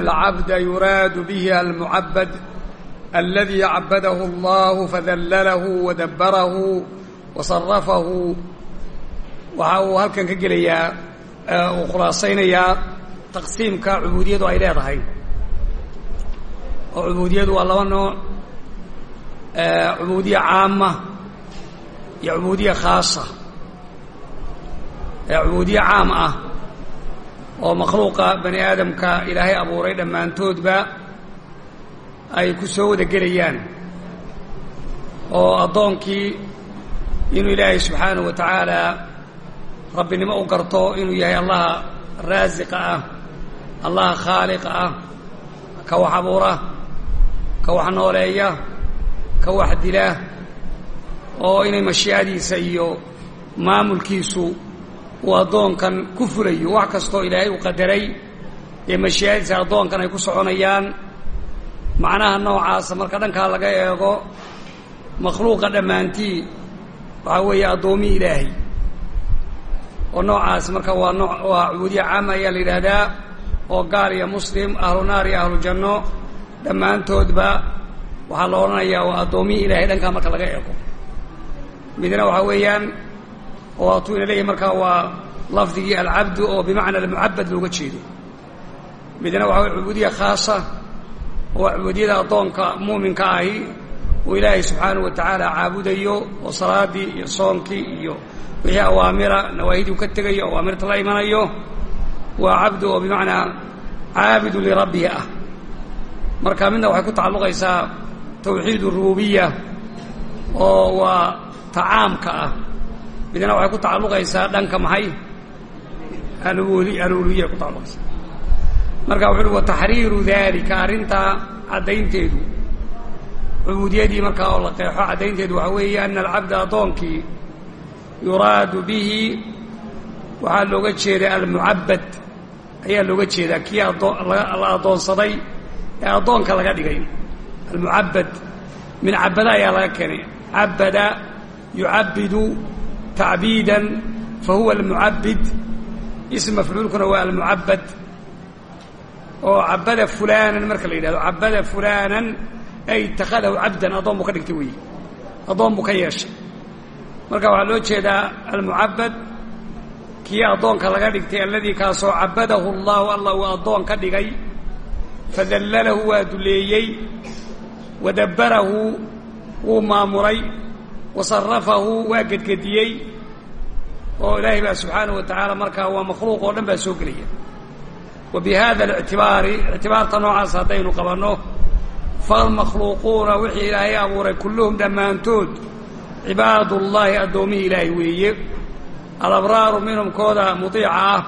العبد يراد به المعبد الذي عبده الله فذلله ودبره وصرفه waxa uu halkan ka gelayaa uu khulaasaynayaa taqsiimka cubuudiyadu ay leedahay oo cubuudiyadu waa laba nooc cubuudiya caama iyo cubuudiya khaasa cubuudiye caam ah oo makhluuqa bani aadamka ilaahay abuuray dhammaantoodba ay ku soo wada gelayaan. oo addoonkii inuu ilaahay subxaanahu wa tacaala rabbinimo u garto inuu yahay allaha raasiqa ah allaha khaaliqa ah ka wax abuura ka wax nooleeya ka wax dila oo inay mashiicadiisa iyo maamulkiisu uu addoonkan ku fulayo wax kastoo ilaahay uu qadaray ee mashiicadiisa addoonkan ay ku soconayaan. Macnaha noocaasa marka dhankaa laga eego makhluuqa dhammaantii waxaa weeye addoommii ilaahay. Oo noocaas marka waa noo waa cubuudiya caama ayaa la yidhaahdaa oo gaal iyo muslim ahlu naar iyo ahlu janno dhammaantoodba waxaa la odhanayaa waa ilaahay dhankaa marka laga eego. Midna waxaa weeyaan oo atuu ina leeyahy markaa waa lafdigii alcabdu oo bimacna almucabad looga jeedo. Midna waxa way cubuudiya khaasa oo cubuudiyada addoonka muuminka ahi uu ilaahay subxaanahu wa tacaala caabudayo oo salaaddii iyo soonkii iyo wixii awaamira nawaahiduu ka tegayo awaamirta la imanayo waa cabdu oo bimacnaa caabidu lirabbihi ah. Marka midna waxay ku tacalluqaysaa tawxiid oo waa midna waxay ku tacalluqaysaa dhanka maxay? Aluluhiya ku tacalluqaysaa marka wuxu uhi wa taxriiru daalika arrintaa caddaynteedu. Cubuudiyadii markaa oo la qeexo caddaynteedu waxaa weeye ana alcabda addoonkii yuraadu bihi waxaa looga jeedaa almucabbad. Ayaa looga jeedaa kii la addoonsaday ee addoonka laga dhigay. Almucabbad min cabada ayaa laga keenay. Cabada yucabbidu tacbiidan fa huwa almucabbid ism mafcuulkuna waa almucabbad oo cabada fulaanan marka la yidhahdo cabada fulaanan ay ittakhadahu cabdan addoon buu ka dhigtay weeye addoon buu ka yeeshay marka waxaa loo jeedaa almucabbad kii addoonka laga dhigtay alladii kaasoo cabadahu allahu allah uu addoon ka dhigay fadallalahu waa duleeyey wadabbarahu wuu maamuray wasarafahu waa gedgediyey oo ilaahay baa subxaanahu wa tacaala markaa waa makhluuq oo dhan baa soo gelaya. Wa bi hada alictibaari ictibaarta noocaas haddaynu qabanno falmakhluuquuna wixii ilaahay abuuray kulluhum dhammaantood cibaadullaahi addoommihii ilaahay weeye. Alabraaru minhum kooda mudiica ah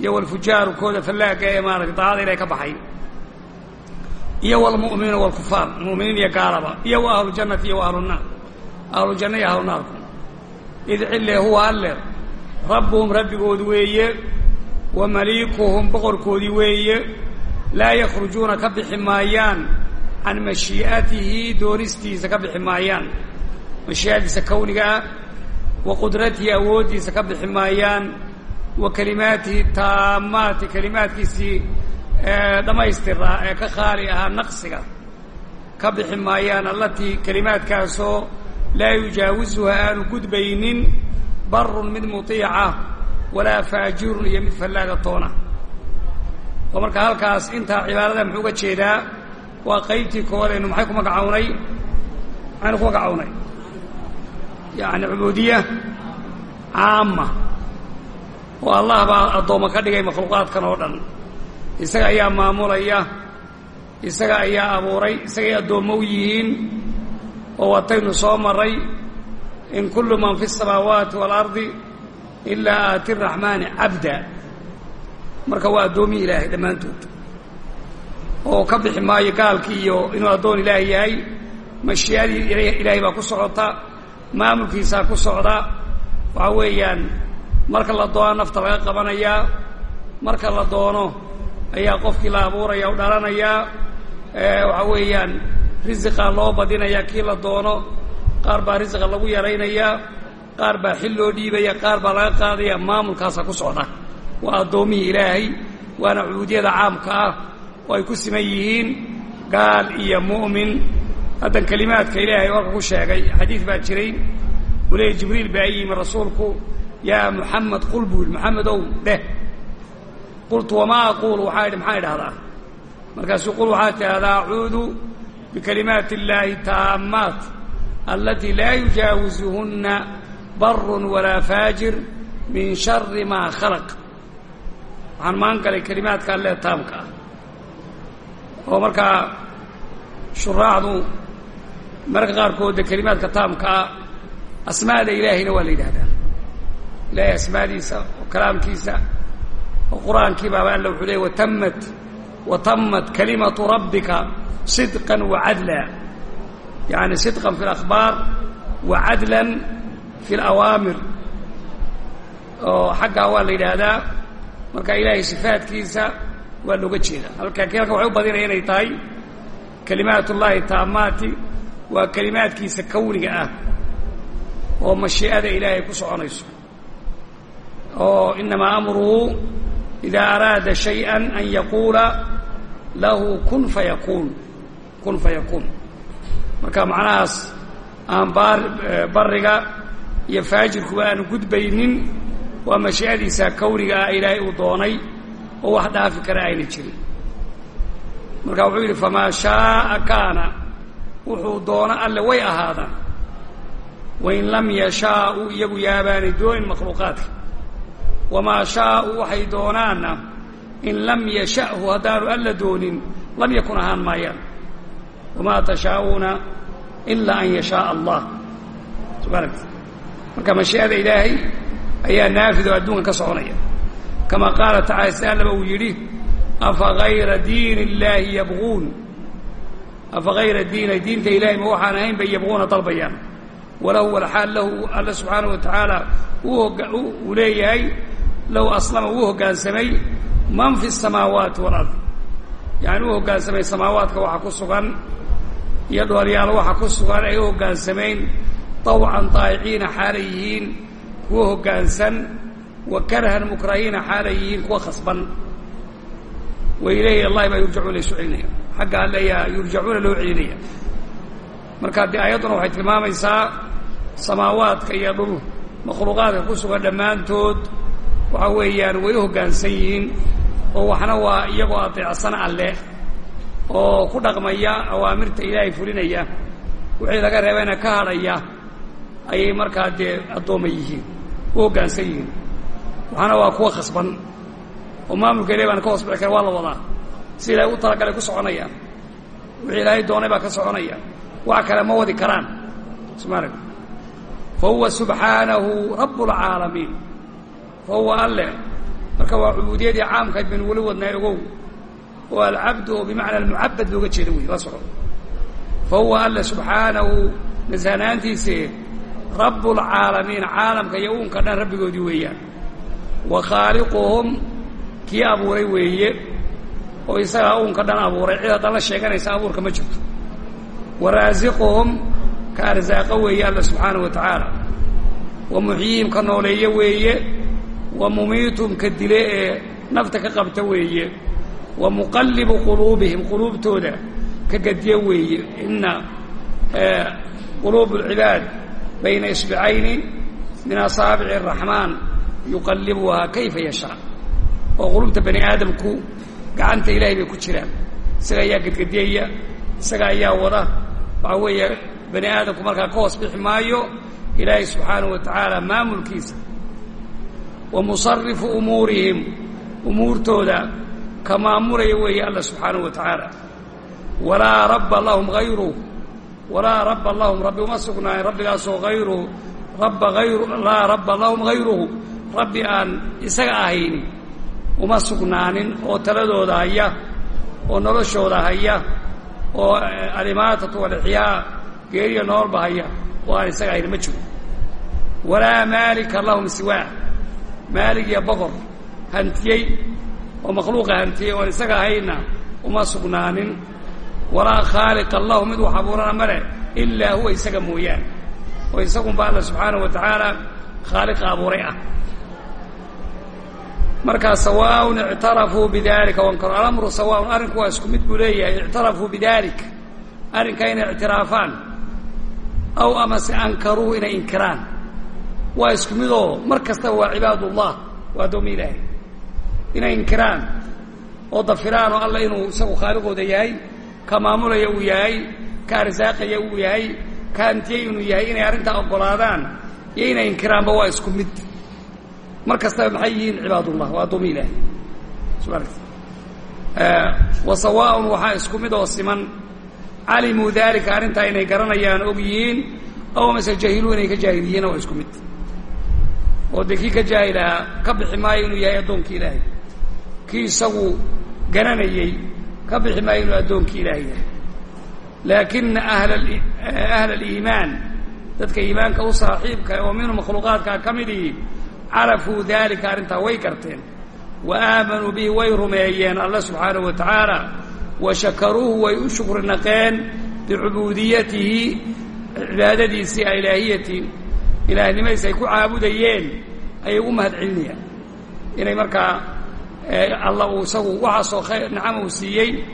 iyo walfujaaru kooda fallaaga ee maarata daacada ilahay ka baxay. Iyo walmu'miniina walkufaar mu'miniin iyo gaalaba iyo wa ahluljannati iyo wa ahlunaar ahlujanna iyo ahlunaarku id huwa alle rabbuhum rabbigoodu weeye wa maliikuhum boqorkoodii weeye laa yakhrujuuna ka bixi maayaan can mashii'atihi doonistiisa ka bixi maayaan mashii'adiisa kawniga ah wa qudratihi awooddiisa ka bixi maayaan wa kelimaatihi taamaati kelimaadkiisii dhammaystiraa ee ka khaali ahaa naqsiga ka bixi maayaan allatii kelimaadkaasoo laa yujaawisuha aanu gudbaynin barun mid mutiica walaa faajirun iyo mid fallaaga toona. Oo marka halkaas intaa cibaadada muxuu uga jeedaa waa qaybtii koodaynu maxay ku magacawnay maxaynu ku magacawnay yacni cubuudiya caama oo allah baa addoommo ka dhigay makhluuqaadkan oo dhan. Isaga ayaa maamulaya isaga ayaa abuuray isagay addoommo yihiin oo wataynu soo maray in kullu man fi الsamaawaati wاlardi ilaa aati raxmaani cabda marka waa addoommii ilaahay dhammaantood oo ka bixi maayo gaalkii iyo inuu addoon ilaahay yahay mashii'adii ilaahay baa ku socota maamulkiisaa ku socda waxaa weeyaan marka la doono nafta laga qabanayaa marka la doono ayaa qofkii la abuuraya u dhalanayaa waxaa weeyaan risiqaa loo badinayaa kii la doono qaar baa risiqa lagu yaraynayaa qaar baa xil loo dhiibaya qaar baa laga qaadaya maamulkaasaa ku socda. Waa addoommihii ilaahay waana cubuudiyada caamka ah oo ay ku siman yihiin gaal iyo mu'min haddan kelimaadka ilaahay warka ku sheegay xadiid baa jiray uu leeyay jibriil baa yimi rasuulku yaa muxamed qul buu yidhi moxamedow dheh. Qultu wamaa aquulu? Waxaa idhi maxaa idhahdaa markaasuu qul waxaad tidhahdaa acuudu bikalimaati illaahi taammaat alatii laa yujaawisuhunna barun walaa faajir min shari maa khalaq waxaan maan galay kelimaadka allee taamka ah oo markaa shuraaxdu mararka qaarkoodda kelimaadka taamka ah asmaada ilaahayna waa la yidhahdaa ilaahay asmaadiisa oo kalaamkiisa oo qur'aankii baaba alla wuxuu leey watammat watammat kalimatu rabbika sidqan wacadla yani sidqan fi اlakhbaar wacadlan fi اlawaamir oo xaggaa waa la yidhaahdaa marka ilaahay sifaadkiisa waa looga jeeda halka halka waxay u badinaya inay tahay kalimaat ullaahi taamaati waa kelimaadkiisa kawniga ah oo mashii'ada ilaahay ku soconayso oo inamaa amruhu idaa araada shayئa an yaquula lahu kun fayakuun kun fayakuun marka macnahaas aan baar bariga iyo faajirkuba aanu gudbaynin waa mashii'adiisa kawniga ah ilaahay uu doonay oo wax dhaafi kara ayna jirin. Marka wuxuu yidhi famaa shaaa kaana wuxuu doono alle way ahaadaan. Wain lam yashaau iyagu yaabaanay doonin makhluuqaadka. Wamaa shaau waxay doonaanna in lam yasha'hu haddaanu alla doonin lam yakun ahaan maayaan wamaa tashaa'uuna ilaa an yashaaa allah subaa marka mashii'ada ilaahay ayaa naafid oo adduunka ka soconaya kama qaala tacala si allaba uu yidhi afa hayra diini illaahi yabquun afa hayra diina diinta ilaahay ma waxaan ahayn bay yabquuna dalbayaan walahu walxaal lahu alla subxaanah wa tacaala uu leeyahay low aslama wuu hoggaansamay man fi samaawaati walard yacani uu hoggaansamay samaawaadka waxaa ku sugan iyo dhoolyaal waxa ku sugan ay u hoggaansamayn طawcan طaa'iciina xaalay yihiin kuwa hoggaansan wa karhan mukrahiina xaalay yihiin kuwa khasban. Wa ilayhi allahi baa yurjacuuna isu celinaya. Xagga alleyaa yurjacuuna loo celinaya. Marka dee ayadduna waxay tilmaamaysaa samaawaadka iyo dhul makhluuqaadka ku sugan dhammaantood waxa weeyaan way u hoggaansan yihiin oo waxna waa iyagoo adeecsan alleh oo ku dhaqmaya awaamirta ilaahay fulinaya wixii laga reebayna ka hadhaya ayay markaa dee addooma yihiin u hoggaansan yihiin. Waxaana waa kuwa khasban. Oo maamulka ilahay baana ka hoos bixi kara waa la wadaa. Si ilaahay u talagalay ku soconayaan wixii ilaahay doonay baa ka soconaya. Wax kale ma wadi karaan. Smarag fa huwa subxaanahu اlcaalamiin fa huwa alleh marka waa cubuudiyadii caamkayd baynu weli wadnay ogow oo alcabdu oo bimacna almucabad looga jeeda wey la soco fa huwa alleh subxaanahu nasahnaantiise rabb اlcaalamiin caalamka iyo uunka dhan rabbigoodii weeyaan. Wa khaaliquhum kii abuuray weeye oo isagaa uunka dhan abuuray. Cid haddan la sheeganaysa abuurka ma jirto. Wa raasiquhum ka arsaaqa weeye alla subxaanaه wa wa muxyiihim ka nooleeye weeye. Wa mumiituhum ka dile ee nafta ka qabta weeye wa muqallibu quluubihim quluubtooda ka gadiye weeye ina quluub اlcibaad bayna isbicayni min asaabici الraxmaan yuqallibuhaa kayfa yashaa oo qulubta bani aadamku gacanta ilahay bay ku jiraan isaga ayaa gedgediyaya isaga ayaa wada waxaa weeye bani aadamku markaa ka hoos bixi maayo ilaahay subxaanaه wa tacaala maamulkiisa wa musarifu umuurihim umuurtooda ka maamulaya weeye alla subxaanaه wa tacaala. Walaa rabba lahum hayruh walaa rabba lahum rabbi uma sugnaanin rabbigaasoo hayruhu rabba ayru laa rabba lahum hayruhu rabbi aan isaga ahayni uma sugnaanin oo taladooda haya oo noloshooda haya oo alimaatatu walixyaa geeriya noolba haya oo aan isaga ahayni ma jiro. Walaa maalika lahum siwaa. Maalig iyo boqor hantiyey oo makhluuqa hantiyey oon isaga ahayna uma sugnaanin. Walaa khaaliqa lahu mid wax abuurana ma leh ilaa huwa isaga mooyaane. Oo isagunba alla subxaanaه wa tacaala khaaliqa abuuray ah. Markaa sawaaun ictarafuu bidalika wankaru alamru sawaaun arrinku waa isku mid buu leeyahay ictarafuu bidalik arrinka inay ictiraafaan. Aw amase ankaruuhu inay inkiraan. Waa isku midoo mar kastaba waa cibaadullah waa addoomi ilaahay inay inkiraan oo dafiraan oo inuu isagu khaaliqooda yahay ka maamulaya uu yahay ka arsaaqaya uu yahay ka antiyay inuu yahay inay arrintaa oggolaadaan iyo inay inkiraanba waa isku mid. Mar kastaba maxay yihiin cibaadullah? Waa addoomi ilaahay wa sawaaun waxaa isku mid oo siman. Calimuu dalika arrintaa inay garanayaan og yihiin aw mase jahiluu inay ka jaahiliyiina waa isku mid. Oo dee ka jaahilahaa ka bixi maayo inuu yahay addoonkii ilaahay kii isagu garanayey ka bixi maayo inuu addoonkii ilaahay yahay. Laakina ahla aliimaan dadka iimaanka u saaxiibka oo minhu makhluuqaadkaa ka midii carafuu dalika arrintaa way garteen. Wa aamanuu bihi way rumeeyeen alla subxaanahu wa tacaala wa shakaruuhu way u shukri naqeen bicubuudiyatihi cibaadadiisii ilaahiyati ilaahnimadiis ay ku caabudayeen ayay ugu mahad celinayaan inay markaa alla uu isagu waxaasoo khayr nicama uu siiyey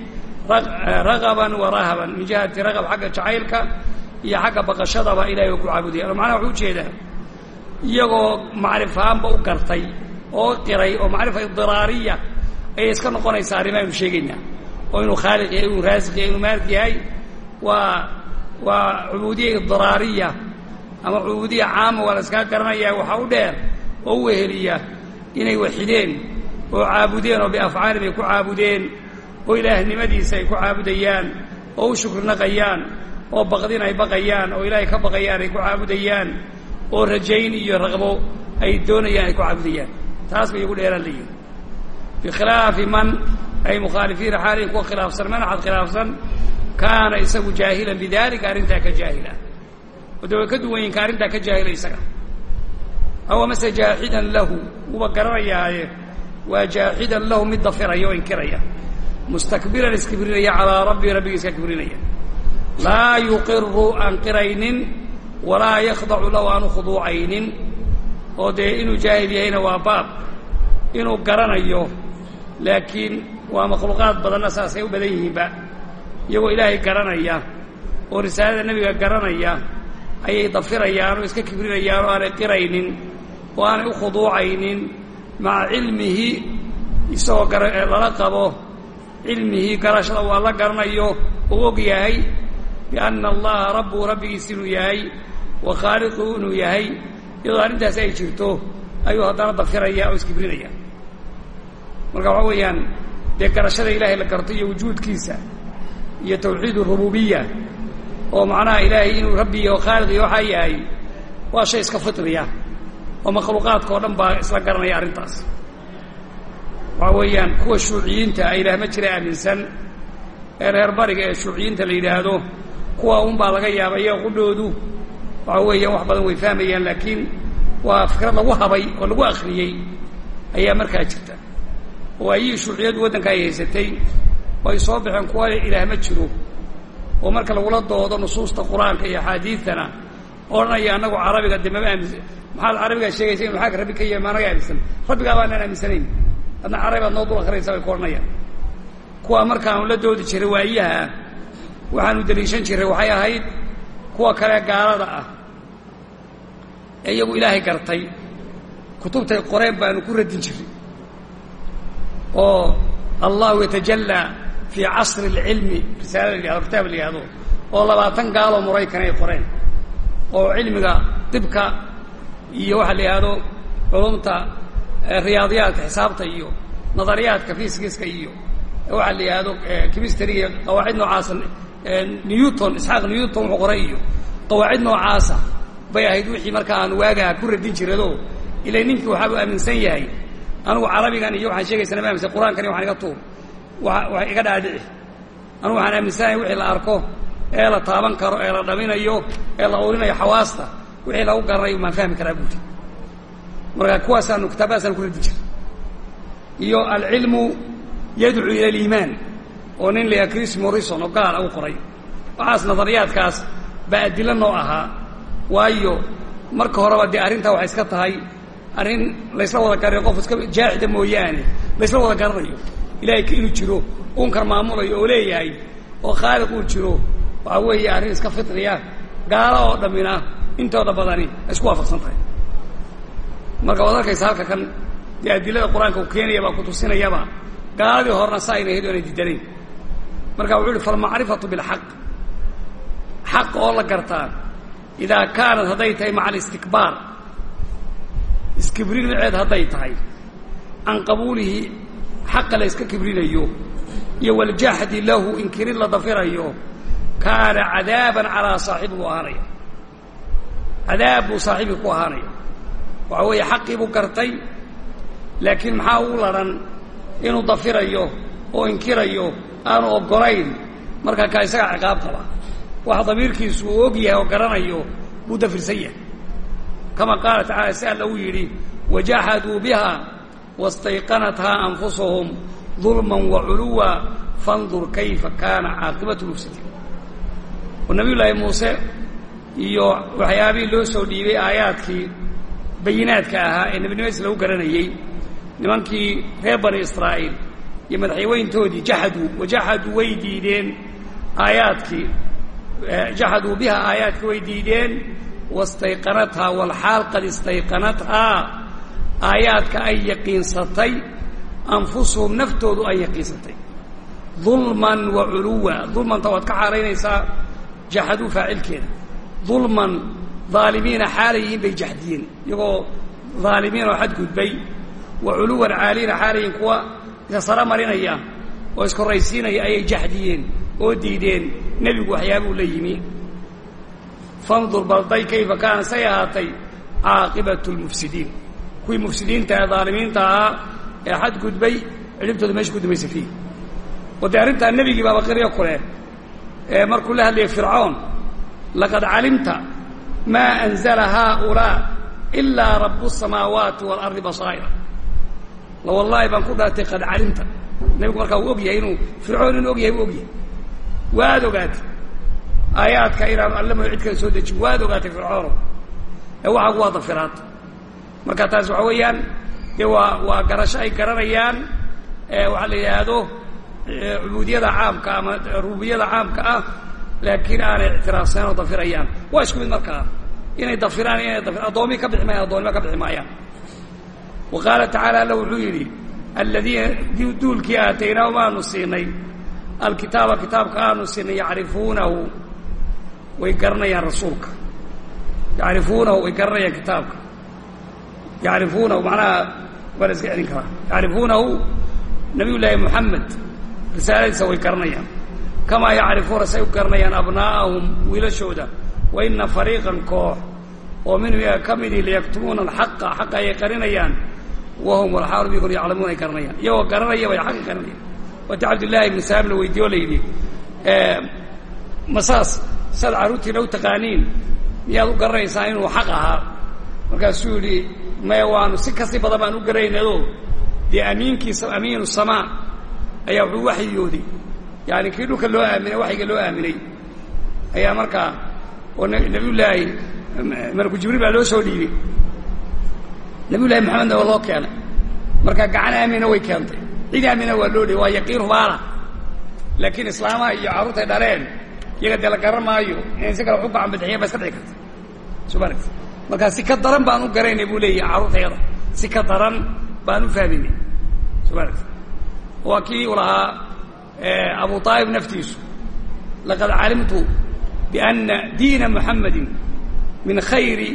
ragaban wa rahaban min jihati ragab xagga jacaylka iyo xagga baqashadaba ilahay oo ku caabudayaan oo macnaha wuxuu u jeedaa iyagoo macrifahaanba u gartay oo qiray oo macrifa idiraariya ayay iska noqonaysaa arrimaaynu sheegaynaa oo inuu khaaliq yahay inuu raasiq yahay inuu maalik yahay waa waa cubuudiya idiraariya ama cubuudiya caama waa la iskaa garanaya waxaa u oo u weheliya inay waxideen oo caabudeen oo biafcaalin ay ku caabudeen oo ilaahnimadiisa ay ku caabudayaan oo u shukri naqayaan oo baqdin ay baqayaan oo ilaahay ka baqayaan ay ku caabudayaan oo rajayn iyo raqbo ay doonayaan ay ku caabudayaan. Taas bay igu dheeraan leeyihiin bikhilaafi man ay mukhaalifiina xaalihin kuwa khilaafsan man axad khilaafsan kaana isagu jaahilan bidalika arrintaa ka jaahila. Oo de way ka duwan yihiin ka arrintaa ka jaahila isaga. Aw amase jaaxidan lahu wuba garanayaaye waa jaaxidan lahu mid dafiraya oo inkiraya. Mustakbiran iskibrinaya calaa rabbii rabbigiiska kibrinaya. Laa yuqiru aan qiraynin walaa yakhdacu lahu aanu khuduucaynin. Oo dee inuu jaahil yahayna waa baab. Inuu garanayo laakiin waa makhluuqaad badanna saasay u badan yihiinba. Iyagoo ilaahay garanaya oo risaalada nebiga garanaya ayay dafirayaan oo iska kibrinayaan oo aanay qiraynin oo aanay u maca cilmihi isagoo lala qabo cilmihi garashada waa la garanayo uu og yahay bianna allaha rabbuhu rabbigiis inuu yahay wa khaaliquhu inuu yahay iyadoo arrintaas ay jirto ayuu haddana dafiraya oo iskibrinaya marka waxaa weeyaan dee garashada ilaahay la garto iyo wujuudkiisa iyo tawxiid rububiya oo macnaha ilaahay inuu rabbi iyo khaaliq iyo waxaa yahay waa shay iska fitriya oo makhluuqaadka oo dhan baa isla garanaya arrintaas. Waxaa weeyaan kuwa shuuciyiinta a ilaah ma jira aaminsan. Ee reer bariga ee shuuciyiinta la yidhaahdo kuwa unbaa laga yaaba iyaga qudhoodu waxaa weeyaan wax badan way fahmayaan laakiin waa fikrad lagu habay oo lagu akriyey ayaa markaa jirta. Oo ayihii shuuciyadu waddanka ay haysatay oo ay soo baxeen kuwa ilaah ma jiro. Oo marka lagula doodo nusuusta qur'aanka iyo axaadiidtana odhanaya annagu carabiga de mama aaminsan. Maxaad carabigaa sheegaysa inu xagga rabbi ka yahay maanaga aaminsan. Rabbigaa baanaan aaminsanayn. Adna carabi baad noo dul akhraysaa bay ku odhanayaan. Kuwa markaanu la doodi jiray waayaha waxaanu deliishan jiray waxay ahayd kuwa kale gaalada ah. Ee iyagu ilaahay gartay kutubtay qoreen baanu ku radin jiray. Oo allahu yatajallaa fii casri اlcilmi risaala la yihahdo kitaab la yihahdo oo labaatan gaaloo maraykan ay qoreen oo cilmiga dibka iyo waxaa la yihahdo culumta riyaadiyaadka xisaabta iyo nadariyaadka fiskiska iyo waxaa la yihahdo chemistryga qawaacid noocaasa newton isxaaq newton wuxuu qoray iyo qawaacid noocaasa bay ahayd wixii markaa aan waagaa ku radin jirado ila ninkii waxaabuu aaminsan yahay anugu carabigan iyo waxaan sheegaysana ma aaminsan qur'aankan iyo waxaan iga tuur wa iga dhaadhici anugu waxaan aaminsanahay wixii la arko ee la taaban karo ee la dhaminayo ee la urinayo xawaasta wixii lagu garanayo maan fahmi karaa buuri marka kuwaasaanu kitaabadaasaan ku radin jiray iyo alcilmu yadcuu ila aliimaan oo nin layaha chris morrison oo gaala u qoray. Waxaas nadariyaadkaas baa adilo noo ahaa waayo marka horeba dee arrintaa waxay iska tahay arrin laysla wada garanayo qof iska jaaxida mooyaane laysla wada garanayo ilahay inuu jiro unkar maamulayo oo leeyahay oo khaaliq uu jiro waxaa weeye arrin iska fitriya gaalo oo dhammina intooda badani ay isku waafaqsan tahay marka waad arkaysa halka kan dee adilada qur'aanka uu keenaya baa ku tusinayaba gaaladii horena saa ayna hedi o ana diidanayn. Marka wuxuu uhi falmacrifatu bilxaq. Xaq oo la gartaa idaa kaanat hadday tahay maca alistikbaar iskibrinceed hadday tahay can qabuulihi xaqa la yska kibrinayo iyo waljaxdi lahu inkirid la dafirayo kaana cadaaban calaa saaxibi buu ahaanaya. Cadaab buu saaxibii ku ahaanaya. Waxa weeye xaqii buu gartay laakiin maxaa uu ladhan inuu dafirayo oo inkirayo aanu oggolayn? Markaa kaa isagaa ciqaab qaba. Wax damiirkiisu uu og yahay oo garanayo buu dafirsan yahay. Kama qaala tacala si alla uu yidhi wajaxaduu biha wastayqanathaa anfusuhum dulman waculuwa fandur kayfa kaana caaqibatu mufsidiin oo nabiy llaahi muuse iyo waxyaabihii loo soo dhiibay aayaadkii bayinaadka ahaa ee nebinimadiis lagu garanayey nimankii reer bani israa'iil iyo madaxyaweyntoodii jaxaduu wajaxaduu way diideen aayaadkii jaxaduu biha aayaadkii way diideen wastayqanathaa walxaal qad istayqanathaa aayaadka ay yaqiinsatay anfusuhum naftoodu ay yaqiinsatay. Dulman wa culuwa dulmanta waad ka xaaraynaysaa jaxaduu faacilkeeda dulman daalimiina xaalayihiin bay jaxdiyeen iyagoo daalimiin oo xadgudbay wa culuwan caaliina xaalayihin kuwa isa sara marinaya oo iskorraysiinaya ayay jaxdiyeen oo diideen. Nebigu waxyaabuu la yimi. Fandur balday kayfa kaana say ahaatay caaqibatu lmufsidiin. Kuwii mufsidiinta ee daalimiinta ahaa ee xadgudbay cidhibtooda meesha ku dumaysa fiih oo dee arrintaa nebigii baaba qiryo ku markuu la hadlayay fircoon laqad calimta maa anzala haaulaa ilaa rabu الsamaawaati waalardi basaa'ira. La wallaahi baan ku dhaartay qad calimta. Nebigu markaa uu og yahay inuu fircoon inuu og yahay uu og yahay waad ogaatay aayaadka inaanu allamayo cid kale soo dejin waad ogaatay fircoono ee waxaagu waa dafiraad marka taas waxa weeyaan dee waa waa garasho ay garanayaan waxaa la yidhaahdo cubuudiyada caamka ama rububiyada caamka ah laakiin aanay ictiraafsanen oo dafirayaan. Waa isku mid markaa. Inay dafiraan inay dafir addoomi ka bixi maayaan addoonnimo ka bixi maayaan. Wa qaala tacaala alla wuxuu yidhi aladiina duulkii aataynaahu maanu siinay alkitaaba kitaabka aanu siinay yacrifuunahu way garanayaan rasuulka. Yacrifuunahu way garanayaan kitaabka. Yacrifuunahu macnaha waa la iska celin karaa. Yacrifuunahu nabiy llaahi moxamed risaaladiisa way garanayaan. Kamaa yacrifuuna say u garanayaan abnaa'ahum wiilashooda. Wa ina fariiqan koox oo minhum iyaga ka midii liyaktumuuna alxaqa xaqa ayay qarinayaan. Wahum walxaalu bikun ay garanayaan. Iyagoo garanaya bay xaqi qarinayaan. Waati cabdillaahi ibni salaam la la yidhi masaas saad carruurtiina u taqaaniin miyaad u garanaysaa inuu xaq ahaa? Markaasuu yidhi maya waanu si kasi badan baan u garaynado dee amiinkiisa amiinu samaa ayaa wuxuu waxyooday yaani kii dhulka loo aaminay waxyiga loo aaminay ayaa markaa oo nabiyullaahi malaku jibriil baa loo soo dhiibay. Nabiyullahi maxamedna waa loo keenay. Marka gacan aamina way keentay. Cid aamina waa loo dhiibay waa yaqiin rubaala. Laakiin islaamaha iyo carruurtay dhaleen iyaga dee la garan maayo inay si kale wax u gacan bidixiyeen ba iska dhici karta. Soo markaa si ka daran baan u garaynay buu leeyahay carruurtayada si ka daran baan u fahminay soo waa kii u lahaa abu aalib naftiisu. Laqad calimtu biana diina muxamadi min khayri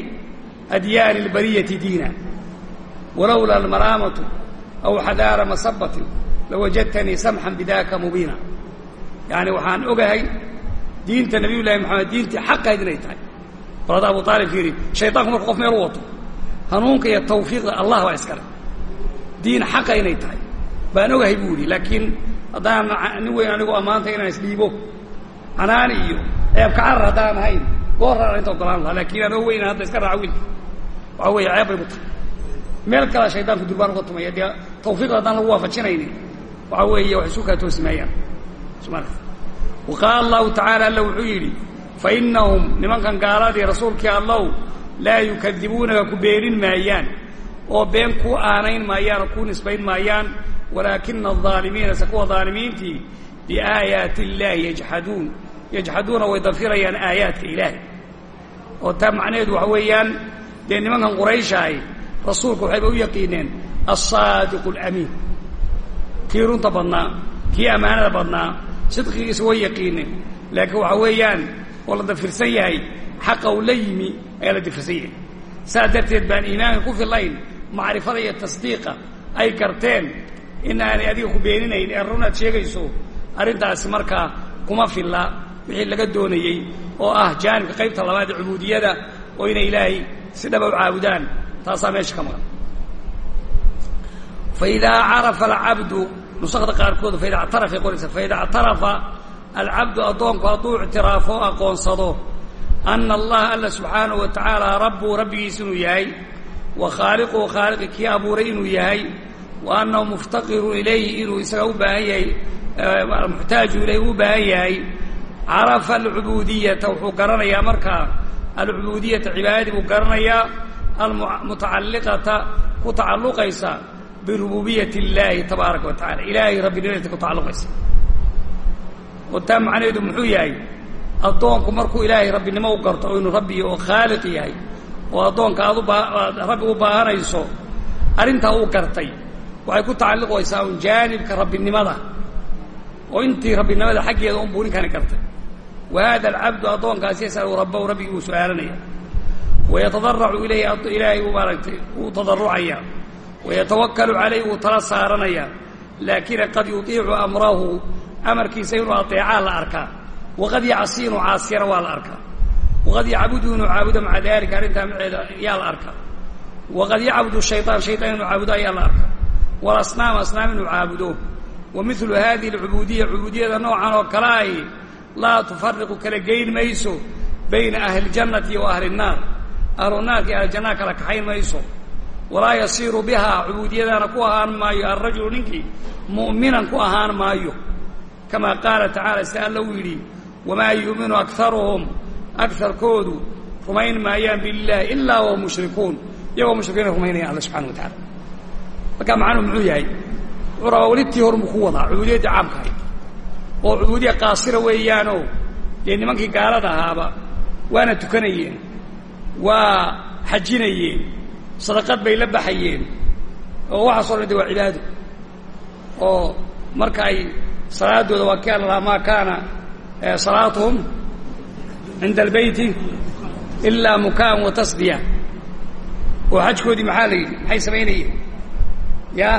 adyaani اlbariyati diina. Walowla almalaamatu aw xadaara masabatin lawajadtanii samxan bidaka mubiina. Yaani waxaan ogahay diinta nabiy llahi moxamed diintii xaqayd inay tahay. Bal hadda abu aalib fiiri shayطaanku marku qof meel u wato. Hanuunka iyo tawfiiqda allah baa iskale diin xaqa inay tahay baan ogahay bu idhi laakiin haddaan nin weyn anigu ammaanta inaan isdhiibo canaani iyo ceebka carar haddaan ahayn goorra inta ogolaan lahaa laakiin anoo weyna hadda iska raaca wiilka waxa weeye ceeb bay ku tahay. Meel kalea shaydaanku durbaan uga tumaya dee tawfiiqda haddaan lagu waafajinayni waxa weeye wax isu kaa toosi maayaan sma qaala allahu tacaala alla wuxuu yidhi fa innahum nimankan gaaladii rasuulkii allow laa yukadibuunaka ku beenin maayaan oo been ku aanayn maayaan oo ku nisbayn maayaan walaakina alظaalimiina se kuwa dhaalimiintii biaayaati illaahi yajxaduun yajxaduuna way dafirayaan aayaadka ilaahay oo taa macnaheedu waxa weeyaan dee nimankan qurayshaay rasuulku waxayba u yaqiineen alsaadiqu alamiin kii runta badnaa kii ammaanada badnaa sidqigiisa way yaqiineen laakiin waxa weeyaan oo la dafirsan yahay xaqa uu la yimi ayaa la dafirsan yahay saas darteed baan iimaanka ku filayn macrifada iyo tasdiiqa ay garteen in adiga ku beeninayn ee run aad sheegayso arrintaasi markaa kuma filla. Wixii laga doonayey oo ah jaanibka qaybta labaad ee cubuudiyada oo inay ilaahay si dhaba u caabudaan taasaa meesha ka maqan. Faidaa carafa alcabdu nusakda qaarkood faida ctarafa qoraysa faida ctarafa alcabdu addoonku hadduu ictiraafo aqoonsado ana allaha alla subxaanahu wa tacaala rabbuu rabbigiis inuu yahay wa khaaliquhu khaaliqi kii abuuray inuu yahay wa annahu muftaqirun ilayhi inuu isaga u baahan yahay muxtaaju ilayhi u baahan yahay. Carafa alcubuudiyata wuxuu garanayaa markaa alcubuudiyata cibaadadii buu garanayaa almutacalliqata ku tacalluqaysa birububiyati illaahi tabaaraka wa tacala ilaahay rabbinimadiisa ku tacalluqaysa. Oo taa macnaheedu muxuu yahay? Addoonku markuu ilaahay rabbinimo u garto oo inuu rabbi oo khaaliq yahay oo addoonka aad rabbi u baahanayso arrintaa uu gartay waxay ku tacalluqaysaa un jaanibka rabbinimada. Oo intii rabbinimada xaggeeda un buu ninkani gartay wa hada alcabdu addoonkaasi yasalu rabbahu rabbigii uu su'aalanaya wayatadaracu ilayhi ilaahay uu maaragtay wuu tadarucaya wayatawakkalu calayh wuu tala saaranaya laakina qad yutiicu amrahu amarkiisa inuu adeecaa la arkaa. Waqad yacsi inuu caasiyana waa la arkaa. Waqad yacbudu inuu caabudo maca dalika arrintaa maceeda yaa la arkaa. Waqad yacbudu shayطaan shayطaan inuu caabudo ayaa la arkaa walasnaam asnaam inuu caabudo wa milu hadihi alcubuudiya cubuudiyada noocan oo kale ay laa tufariqu kala geyn mayso bayna ahli ljannati wa ahli الnaar ahlu naarka iyo ahljannaa kala kaxayn mayso walaa yasiiru bihaa cubuudiyadaana ku ahaan maayo alrajulu ninkii mu'minan ku ahaan maayo kama qaala tacaala sida alla uu yidhi wamaa yuuminu akaruhum akarkoodu rumayn maayaan biاllahi ilaa wahum mushrikuun iyagoo mushrikiina rumaynaya alla subxana wa tacala marka macnuhu muxuu yahay? Wuxuu rabaa hormuu ku wadaa cubuudiyaddii caamka ahayd. Oo cubuudiya qaasira weeyaanoo dee nimankii gaalada ahaaba waana tukanayeen waa xajinayeen sadaqad bay la baxayeen oo waxaasoo dhan de waa cibaado oo marka ay salaadooda waa kaa lahaa maa kaana salaatuhum cinda albeyti ilaa mukaan wa tasdiya oo xajkoodii maxaa la yidhi? Maxay samaynayeen ya.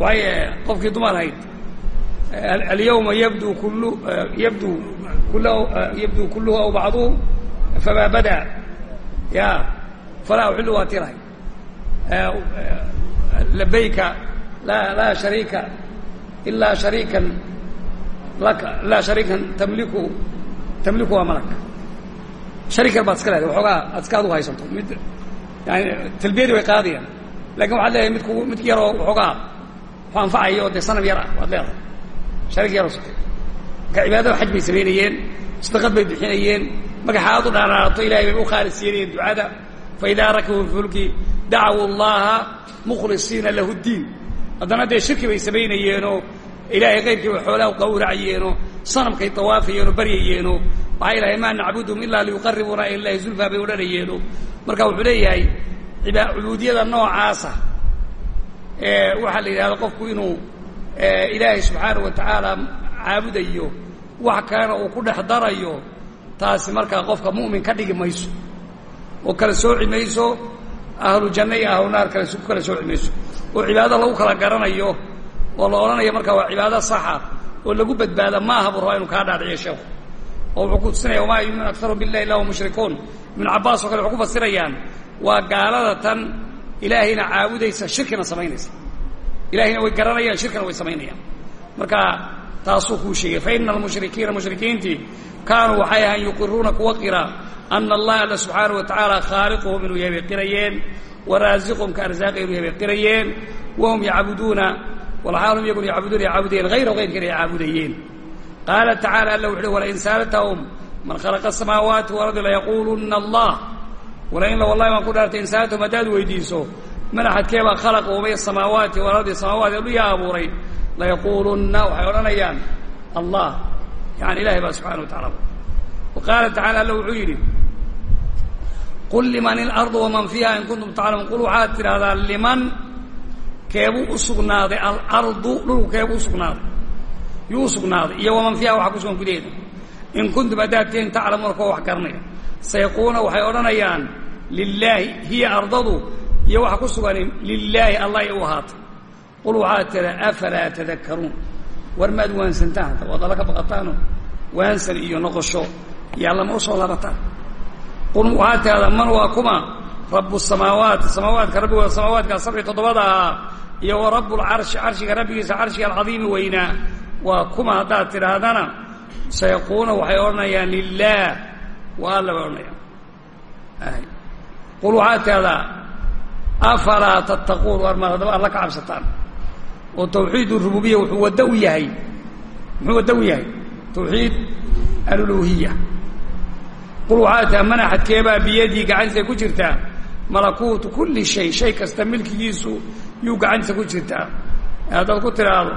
Waay qofkii dumar hayd alyawma yabdu yabdu kullahu yabdu kulluhu aw bacduhu famaa bada. Ya. Falaa uxillu waa tirahay labayka laa laa shariika ilaa shariikan laka laa shariikan tamliku tamliku waa malak. Shariik yar baad iska leedahay waxoogaa aad iska adugu haysanto. Mid yani talbiyadii way qaadayaan laakiin waxaad leedahay mid ku mid yaroo waxoogaa ku anfacaya dee sanam yar ah waad leedahay. Shariik yaroo sutay marka cibaadada xaj bay samaynayeen sadaqad bay bixinayeen markay xaalad u dhaanaato ilahay bay u khaalis ducada. Faidaa rakibuu fulki dacaw allaha mukhlisiina lahu ddiin haddana dee shirki bay samaynayeenoo ilaahay kayrkii bay xoolaha qawracayeenoo sanamkay tawaafayeenoo baryayeenoo waxay ilahay maa nacbudhum ilaa liyuqaribuuna ilahi zulfaa bay odhanayeeno marka wuxuu leeyahay cubuudiyada noocaasa waxaa la yidhahda qofku inuu ilaahay subxaanahu wa tacaala caabudayo wax kalena uu ku dhex darayo taasi markaa qofka mu'min ka dhigi mayso. Oo kala sooci mayso ahlu janna iyo ahlu naar kale ku kala sooci mayso. Oo cibaado lagu kala garanayo oo la odhanayo markaa waa cibaado saxa oo lagu badbaada maaha buu rabaa inu kaa dhaadhiciyo sheekhu. Oo wuxuu ku tusinaya wamaa yuuminu akaru billahi illa hum mushrikuun. Ibnu cabbaas oo kale waxay ku fasirayaan waa gaalada tan ilaahayna caabudaysa shirkina samaynaysa. Ilahayna way garanayaan shirkina way samaynayaan. Marka taasuu kuu sheegay fa ina almushrikiina mushrikiintii kaanuu waxay ahaan yuqiruuna kuwa qira ana allaha alla subxaanahu wa tacaala khaaliquhum inuu yahay bay qirayeen waraasiquhum ka arsaaqa inuu yahay bay qirayeen wahum yacbuduuna walxaalhum iyaguna yacbuduuna yacaabudayeen hayrahu hayrkana ay qaala tacala alla wuxu uhi walain saaltahum man khalaqa asamaawaati walardi layaquuluna allah walain la wallahi baan ku dhaartay insaatum haddaad weydiiso. Man axadkeebaa khalaqa umay samaawaati walardi samaawaati adduyaa abuuray. Layaquulunna waxay odhanayaan allah yani ilahay baa wa tacala wa qaala tacala alla wuxuu qul liman ilardu waman fiiha in kuntum taclamuun qul waxaad tidhahdaa liman keebuu u sugnaaday alardu dhulku keebuu u sugnaaday iyo waman fiiha waxa ku sugan in kuntum haddaad tihin taclamuuna kuwa wax garanaya sayaquuna waxay lilaahi hiya ardadu iyo waxa ku sugani lilaahi allah ay u ahaatay. Qul waxaad tidhaa afalaa tadakaruun war maad waansantaan waad alla ka baqataano waansan iyo noqosho iyo allama u soo laabataan qul waxaad tidhahdaa man waa kuma? Rabu samaawaati samaawaadka rabbigood samaawaadka sabci toddobada ahaa iyo wa rabu lcarshi carshiga rabbigiisa carshiga qul waxaad tidhahdaa afalaa tattaquun war maad haddaba alla ka cabsataan oo tawxiid rububiya wuxuu waddo u yahay muxuu waddo u yahay tawxiid aluluhiya qul waxaad tidhahdaa man axadkeebaa biyadii gacantiisa ku jirtaa malakuutu kulli shay shay kasta milkigiisu yuu gacantiisa ku jirtaa haddaad ku tidhaahdo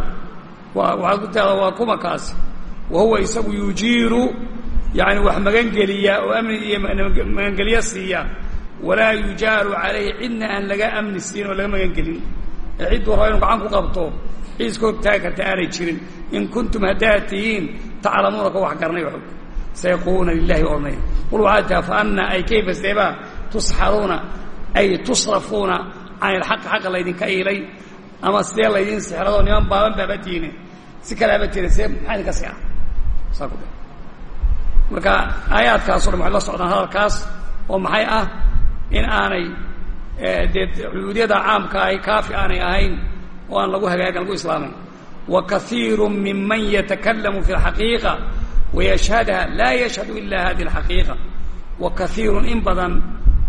waxaad ku tidhahdaa waa kuma kaasi wa huwa isagu yujiiru yani wax magangeliya oo amni iyo magangelyo siiya walaa yujaaru calayhi cidna aan laga amni siin oo laga magangelin. Ee cidduu raba inu gacan ku qabto cid iska hortaagi karta aanay jirin. In kuntum haddaad tihiin taclamuuna ka wax garanay og sayaquuluuna lilahi odhanaya qul waxaad fa anna ay kayfa seebaa tusxaruuna ay tusrafuuna can ilxaqi xaqa laydinka iilay. Ama sidee laydin sixradoo niman baaban baaba tiine si kalaaba tira see maxaa idinka si saa ku marka aayaadkaaso dhan waxay la socdaan hadalkaas oo maxay ah in aanay dee cubuudiyada caamka ahi kaafi aanay ahayn oo aan lagu hagaagan lagu islaamayn wa kaiiru minman yatakalamu fi اlxaqiiqa wayashhadha laa yashhadu ila hadihi اlxaqiiqa wa kaiirun in badan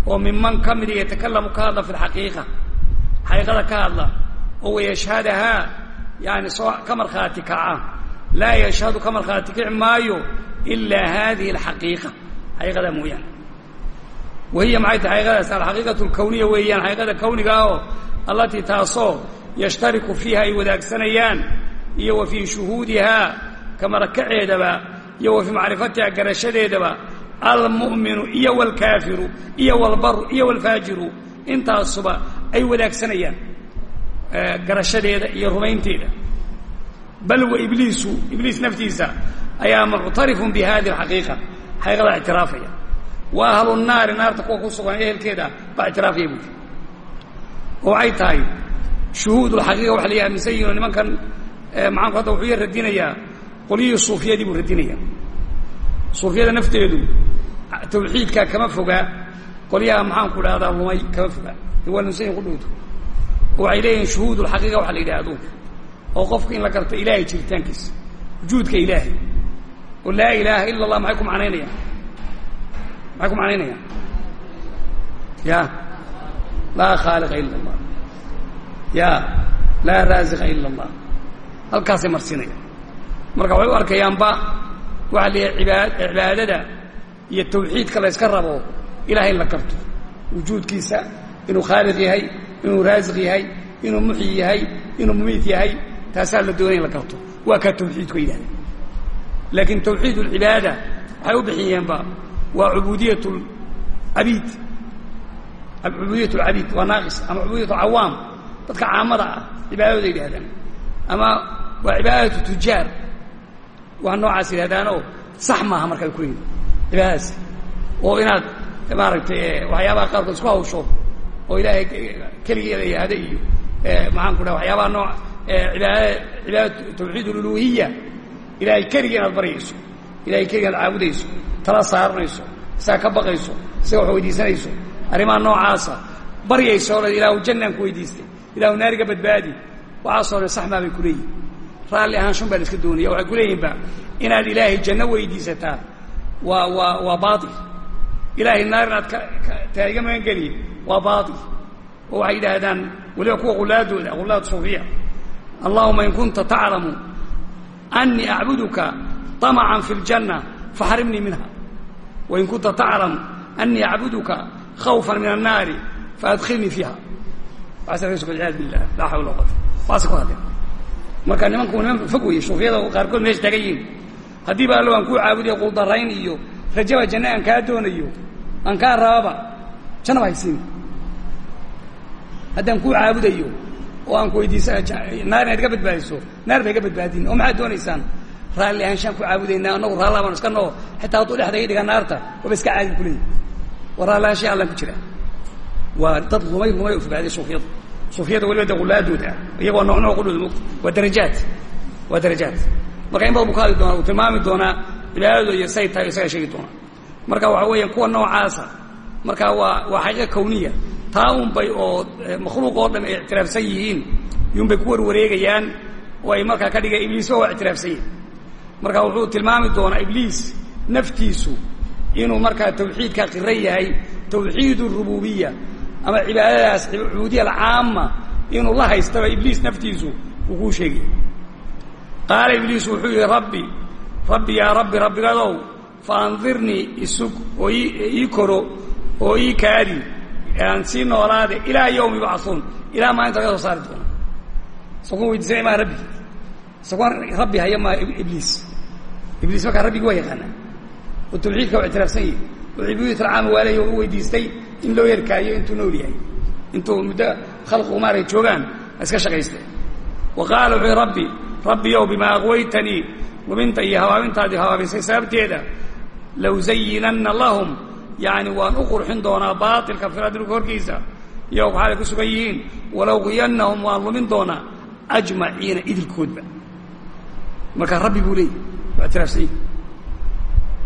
oo minman ka mida yatakalamu ka hadla fi اlxaqiiqa xaqiiqada ka hadla oo wayashhadahaa yani soo ka markhaati kaca laa yashhadu ka markhaati kici maayo ilaa hadihi اlxaqiiqa xaqiiqada mooyaane wahiya maxay tahay xaqiiqadaas alxaqiiqatu اlkawniya weeyaan xaqiiqada kawniga ahoo allatii taasoo yashtariku fiiha ay wadaagsanayaan iyo wa fii shuhuudihaa kamarakaceedaba iyo wa fii macrifatiha garashadeedaba almu'minu iyo wاlkaafiru iyo wاlbaru iyo wاlfaajiru intaasuba ay wadaagsanayaan garashadeeda iyo rumaynteeda bal wa ibliisu ibliis naftiisa ayaa muctarifun bi hadihi اlxaqiiqa xaqiiqada ictiraafaya wa ahlu naari naarta kuwa ku sugan ehelkeeda baa ictiraafaya buuri oo waxay tahay shuhuud ulxaqiiqa waxa la aaminsan yihiin oo nimankan maxaanku hadda wuxuu ya radinayaa qolyihii suufiyadii buu radinaya. Suufiyada nafteedu tawxiidkaa kama fogaa qolyaha maxaanku idhahdaa lumay kama fogaa waa nunsayin qudhowdu oo waxay leeyihiin shuhuud ulxaqiiqa waxa la yidhahdo oo qofka in la garto ilaahay jiritaankiisa wujuudka ilaahay. Oo laa ilaaha ila allah maxay ku maxay ku macnaynayaan ya. Laa khaaliqa ila allah ya. Laa raasiqa ila allah halkaasay marsinayaan. Marka waxay u arkayaanba waxaa la ibaad cibaadada iyo tawxiidka la yska rabo ilahay la garto wujuudkiisa inuu khaaliq yahay inuu raasiq yahay inuu muxyi yahay inuu mumiit yahay taasaa la doonaya in la garto waa kaa tawxiidku yidhahda laakiin tawxiid اlcibaada waxay u bixiyeenba waa cubudiyat abiid cubudiyat اlcabiid waa naaqis ama cubudiyat alcawaam dadka caamada ah cibaadadooda yidhahdaan ama waa cibaadatu tujaar waa noocaas yidhahdaanoo sax maaha markaa ku leeyihiin cibaadadaas oo inaad maaragtay waxyaabaha qaarkood isku hawsho oo ilaahay keligeeda yahda iyo maxaan ku dhaha waxyaabaha nooc ibaad cibaadatu tawxiid aluluhiya ilaahay keligii inaad baryayso ilahay keligaad caabudayso tala saarnayso isaga ka baqayso isaga wax weydiisanayso. Arrimaha noocaasa baryayso le ilaahu jannaan ku weydiistay ilaahu naariga badbaadi. Waxaasoo dhan saxmaa bay ku leeyihiin raalli ahaanshun baan iska doonaya. Waxay ku leeyihinba inaad ilaahay janno weydiisataa waa waa waa baail ilaahay naar inaad ktaa iga magangeliye waa baail oo waxay yidhaahdaan weliba kuwa qullaadooda qullaad suufiya. Allaahuma in kunta taclamu annii acbuduka طمعا في الجنة فحرمني منها وإن كنت تعلم أني أعبدك khawfan min annaari faadkhilnii fiiha walciyaadu billah laa xawla wala quwata waase ku hadleen marka nimanku niman fog weeye suufiyada qaarkood meesha taagan yihiin haddii ba allo aan kuu caabudayo quldarayn iyo rajaba janne aan kaa doonayo aan kaa rababa janna ba haysiin haddaan kuu caabudayo oo aan ku weydiisa naar inaad iga badbaadiso naar ba iga badbaadin oo maxaad doonaysaan raalli ahaanshaan ku caabudaynaa annagu raalla baan iska noo xitaa hadduu dhexda ii dhiga naarta waba iska caadi kuleeyahy waa raalli ahaanshay allaan ku jiraa waa dad rumay rumay ofbaaday suufiyadu suufiyada weliba de qulaadooda iyagoo nooc nooc qudhooda mogta waa darajaad. Waa darajaad. Marka in badan buu ka hadli doonaa uu tilmaami doonaa iyo say tahay isagaa sheegi doonaa. Marka waxa weeyaan kuwa noocaasa marka waa waa xaqiiqa kawniya. Taa unbay oo makhluuq oo dhan ay ictiraafsan yihiin. Yunbay ku warwareegayaan oo ay markaa ka dhigeen ibliisba waa ictiraafsan yihiin marka wuxuu tilmaami doonaa ibliis naftiisu inuu markaa tawxiidka qiran yahay tawxiid rububiya ama cibaadadaas cubuudiya alcaama inuu la haystaba ibliis naftiisu uu kuu sheegay. Qaala ibliisu wuxuu yihi rabbi rabbi yaa rabbi rabbigadow fa isug oo ii koro oo ii kaadi aan sii noolaade ilaa yawmi yubcauun ilaa maalinta laga soo saari doona. Isagoon weydiisanay maa rabbi? Isagoon rabbi haya maa ibliis ibliis markaa rabbigi waa yaqaanaa oo tawxiidka waa ictiraafsan yahi oo cibuudiyat alcaama waalahy u weydiistay in loo yerkaayo intuu nool yahay intuu muddo khalqigu maaray joogaan iska shaqayste wa qaala wuxuu rabbi rabbiyow bimaa aqwaytanii luminta iyo habaabintaadii habaabisay sababteeda low zayinanna lahum yani waan u qurxin doonaa baailka firadilka horkiisa iyo waxaalay ku sugan yihiin walow qiyannahum waan lumin doonaa ajmaciina idilkoodba markaa rabbi buu leeyay waa ictiraafsany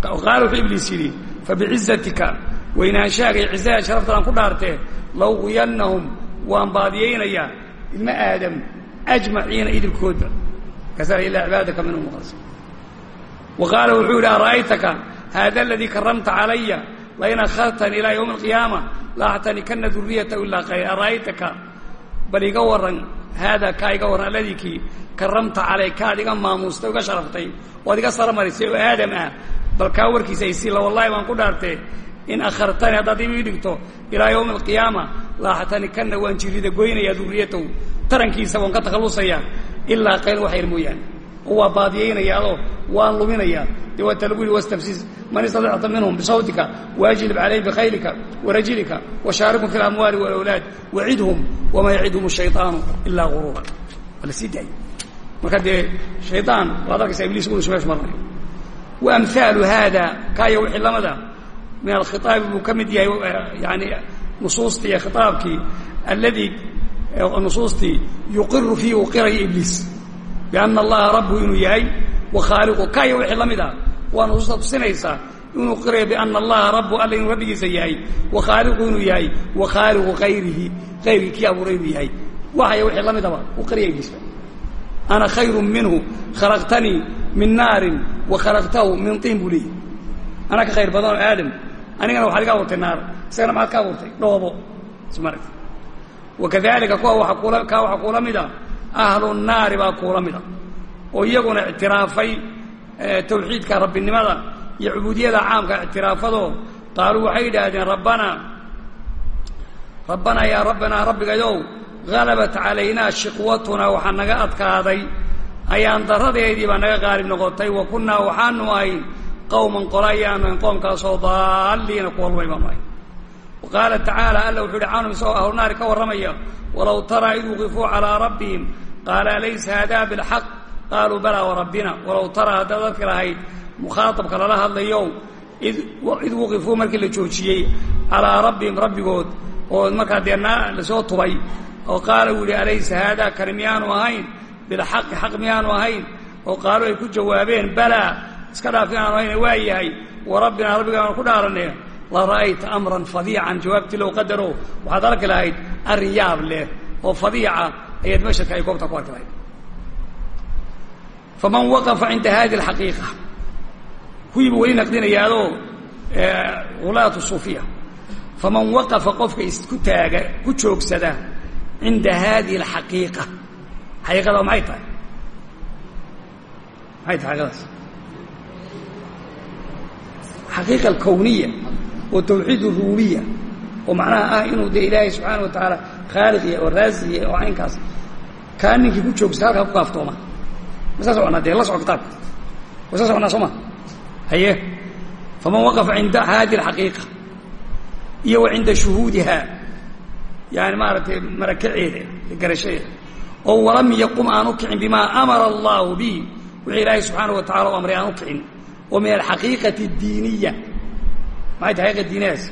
qaala wuxuu ibliis yidhi fabicizatika weynaanshahaga iyo cizaha sharaftadan ku dhaartee low qiyannahum waan baadiyaynayaa ilma aadam ajmaciina idilkoodba kasara ilaa cibaadaka minhum muqas wa qaala wuxuu yidhi ara'aytaka hada aladii karamta calaya lain akhartani ilaa ywmi alqiyaama la axtanikana duriyatahu ilaa qayr ara'aytaka bal iga warran haada kaa iga warran alladii kii karamta calay kaad iga maamuustay iga sharaftay oad iga saramarisay oo aadam ah bal kaa warkiisa aysiila wallahi baan ku dhaartee in akhartani haddaad ii dhigto ilaa yawmi alqiyaama la axtanikana waan jirida goynayaa duriyatahu tarankiisa waan ka takhallusayaa ilaa qayl wax yar mooyaane oo waa baadiyaynaya adoo waan luminayaa dee waa ta lagu yihi wastafsiis man istadacta minhum bisawtika waajlib calayhim bikhaylika warajilika washaarikum fi اlamwaali wاlawlaad wacidhum wamaa yacidhum الshayطaanu ilaa guruura waa la sii daayay marka dee shayطaan waad arkaysaa ibliis unusu meesh marnayo wa amhaalu haada kaayo wixii lamada min alkhiطaabi buu ka mid yahay yani nusuustii iyo khitaabkii alladii nusuustii yuqiru fiihi u qiraya ibliis biana allaha rabbu inuu yahay wa khaaliqu kaayo wixii la mid ah waa nusuusta tusinaysaa inuu qirayo biana allaha rabbu alla inuu rabbigiisa yahay wa khaaliqu inuu yahay wa khaaliqu hayrihi hayrkii kii abuuray inuu yahay waxaya wixii la midaba u qiraya ibliisba ana khayru minhu khalaqtanii min naarin wa khalaqtahu min tiin buu leeyahy anaa ka khayr badanoo aadam anigana waxaad iga abuurtay naar isagana maxaad ka abuurtay dhoobo ismaragta wakadalika kuwa kaa waxaa kuula mida ahlu naari baa kuula mida. Oo iyaguna ictiraafay tawxiidka rabbinimada iyo cubuudiyada caamka ictiraafadoo qaaluu waxay yidhaahdeen rabbanaa rabbanaa yaa rabbanaa rabbigayow halabat calaynaa shiqwatunaa waxaa naga adkaaday ayaan daradeedii baa naga qaalib noqotay wa kunnaa waxaanu ahayn qowman qola ayaanu ahayn qoomkaasoo daalliina kuwa lumay baanu ahayn. Qaala tacaala alla wuxuu yihi canum isagoo ahlunaari ka warramaya walow taraa id wuqifuu calaa rabbihim qaala alaysa haadaa bilxaq qaaluu balaa warabbina walow taraa haddaad dadki lahayd mukhaatabka lala hadlayow id wuqifuu markii la joojiyey calaa rabbihim rabbigood oo markaa dee naa la soo tubay oo qaala uu yidhi alaysa haadaa kani miyaanu ahayn bilxaqi xaq miyaanu ahayn oo qaaluu ay ku jawaabeen balaa iska dhaaf inaanu ahayn waa yahay wa rabbinaa rabbigaanu ku dhaaranee la ra'ayta amran fadiican jawaabtii low qadaro waxaad arki lahayd arrin yaab leh oo fadiica ayaad mashadka ay goobta ku arki lahayd faman waqafa cinda hadi alxaqiiqa kuwiibu weli naqdinayaadoo hulaatu suufiya faman waqafa qofka isku taaga ku joogsada cinda hadihi alxaqiiqa xaqiiqada maxay tahay maxay tahay xaqiiqadaas xaqiiqa alkowniya oo tawxiid rububiya oo macnaha ah inuu dee ilaahay subxaana wa tacaala khaaliq yahay oo raasi yahay oo caynkaas kaa ninkii ku joogsta halkaa ku kaaftooma. Ma saa soconaa dee la soco kitaabka wa saa soo ma? Haye. Faman waqafa cinda hadi alxaqiiqa iyo cinda shuhuudiha. Yani maaragtay marakaceeda garashadeeda. Oo walam yaqum aan u kicin bimaa amara allahu bihi wixii ilaahay subxaana wa tacala u amray aan u kicin. Oo min alxaqiiqati اdiiniya maxay tahay xaqiiqa diiniyaas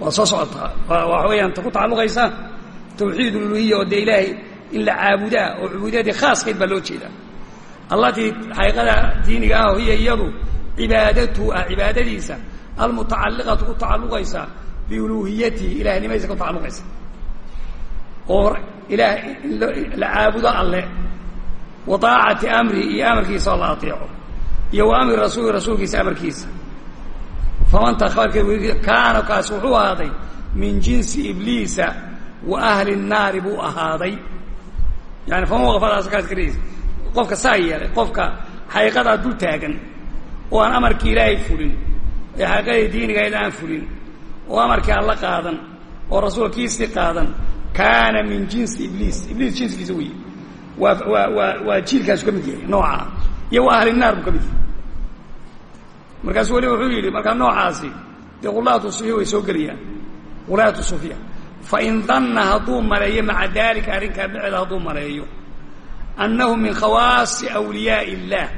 waa soo socotaa waxa weeyaan ta ku tacalluqaysa. Tawxiid uluhiya oo dee ilaahay in la caabudaa oo cubuudiyadii khaaskayd baa loo jeedaa. Allatii xaqiiqada diiniga ah hiya iyadu cibaadatuhu ah cibaadadiisa almutacalliqatu ku tacalluqaysa biuluhiyatihi ilahnimadiisa ku tacalluqaysa. Oo ilaah la caabudo alle. Wa daacati amri iyo amarkiisa oo la ateeco. Iyo wa amri rasuuli rasuulkiisa amarkiisa famanta khabarkeed weli kaana kaasi wuxuu ahaaday min jinsi ibliisa wa ahli naari buu ahaaday. Yani fama waqafadaas kaas karaysa qofka saa yeelay qofka xaqiiqadaa dul taagan oo aan amarkii ilaahay fulin ee xaqiiqadii diinigahayd aan fulin oo amarkii aan la qaadan oo rasuulkiisii qaadan kaana min jinsi ibliis. Ibliis jinskiisa wey waa waa waa waa iyo wa ahli naar ka mid markaasu weli wuxuu yidhi markaa noocaasi dee qulaatu sufiya way soo gelayaan qulaatu sufiya fain danna hadduu maleeyo maca daalika arrinkaa dheceeda hadduu maleeyo annahu min khawaasi awliyaai illaah.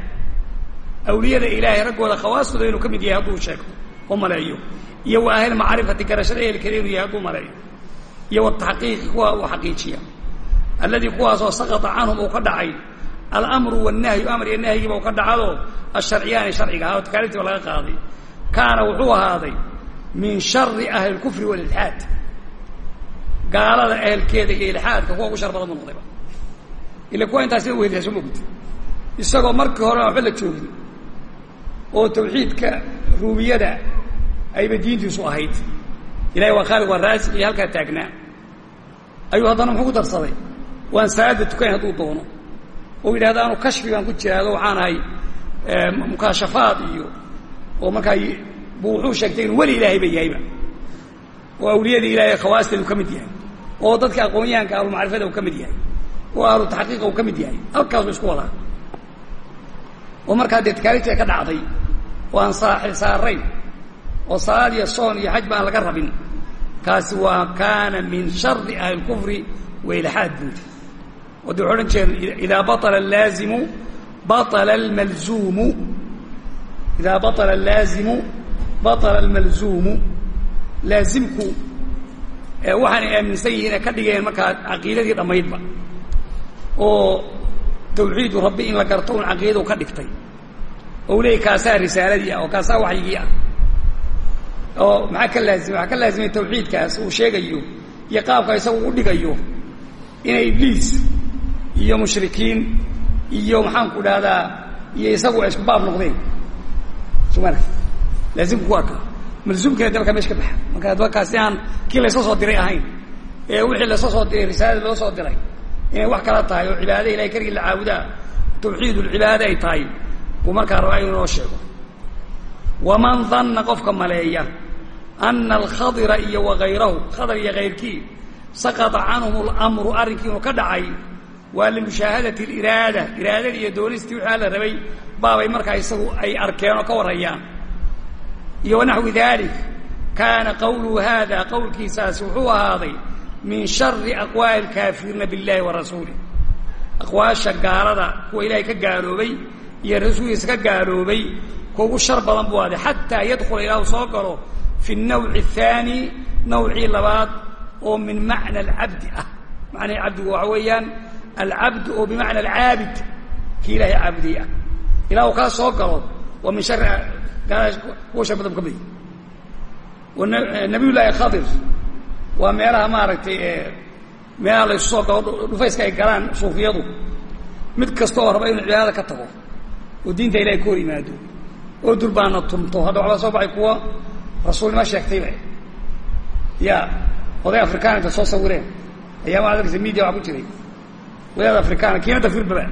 Awliyada ilaahay raggooda khawaastooda inuu ka mid yahay hadduu sheegto oo maleeyo iyo wa ahli macrifati garashada ehelkeeda inuu yahay hadduu maleeyo iyo wataxqiiqi kuwa uu xaqiijiya. Alladii kuwaasoo saqata canhum uu ka dhacay alamru wannahyu amar iyo nahyigiiba u ka dhacado asharciyaani sharciga aha oo takaaliftiiba laga qaaday. Kaana wuxuu ahaaday min shari ahli اlkufri walilxaad gaalada ehelkeeda iyo ilxaadka kuwa ugu shar badan buu noqdayba ila kuwa intaas sida weheliyaa soo mogta isagoo markii hore waxba la joogin oo tawxiidka ruubiyada ayba diintiisu ahayd. Ilahay waa khaaliq waa raasiq iyo halkaa taagnaa. Ayuu haddana muxuu ku darsaday? Waan salaada tukayn hadduu doono oo yidhahda anu kashfi baan ku jiraado waxaan ahay mukaashafaad iyo oo markaa bu wuxuu sheegtay inuu weli ilaahay ba yahayba. Oo awliyadii ilahay khawaasteedu ka mid yahay oo dadka aqoon-yahanka ahlumacrifada uu ka mid yahay oo ahlu taxqiiqa uu ka mid yahay halkaasuu isku wadaa oo markaa dee takaalifta ka dhacday oo aan saarayn oo salaad iyo soon iyo xaj ba aan laga rabin. Kaasi waa kaana min shari ahli اlkufri wa ilxaad o de waxay odhan jireen idaa baطla allaazimu baطla almalzuumu idaa baطla allaazimu baطla almalzuumu laazimku waxaanay aaminsan yihiin ee ka dhigeen markaa caqiidadii dhammaydba oo tawxiidu rabbi in la garto un caqiidadu ka dhigtay ou leeyay kaasaa risaaladii ah oo kaasaa waxyigii ah oo maxaa ka laazimay waxaa ka laazimay tawxiidkaas uu sheegayo iyo qaabka isagu u dhigayo inay ibliis iyo mushrikiin iyo maxaanku dhahdaa iyo isagu ay isku baab noqdeen. Sumana laazimku ku arka. Malzuumkiina dalka meesha ka baxa. Marka dadkaasi aan kii laysoo soo diray ahayn ee wixii laysoo soo diray risaalada loo soo diray inay wax kala tahay oo cibaada ilahay keligii la caabudaa tawxiid ulcibaada ay tahay uu markaa rabaa inuu inoo sheego. Waman danna qofka maleeya ana alkhadira iyo wakayrahu khadar iyo kayrkii saqata canhum اlamru arrinkii inuu ka dhacay waa limushaahadati اliraada iraadadii iyo doonistii wixii alla rabay baabay markaa isagu ay arkeen oo ka warrayaan iyo wanaxwi dalik kaana qawluhu haada qowlkiisaasi wuxuu ahaaday min shari aqwaali اlkaafiriina biاllahi wa rasuulih aqwaasha gaalada kuwa ilaahay ka gaaloobay iyo rasuulkiisa ka gaaloobay kuwa ugu shar badan buu ahday xataa yadkhula ilaa uu soo galo fi الnawci الثaani nawcii labaad oo min macna alcabdi ah macnaha cabdigu waxa weeyaan alcabd oo bimacna alcaabid kii ilahay caabudiyey ah ilaa uu kaa soo galo waa min shari kuwa shar badan ka mid nabiy llaahi khadir waa meelaha maaragtay meelaha laysu soo galo dhufayska ay galaan suufiyadu. Mid kasta oo raba inuu cibaadada ka tago oo diinta ilahay ka hor yimaado oo durbaana tumto hadda waxbaa soo baxay kuwa rasuulnimo sheegtayba ya oday soo sawireen ayaa ma arkaysa media wadaad afrikaana kiina dafirbaba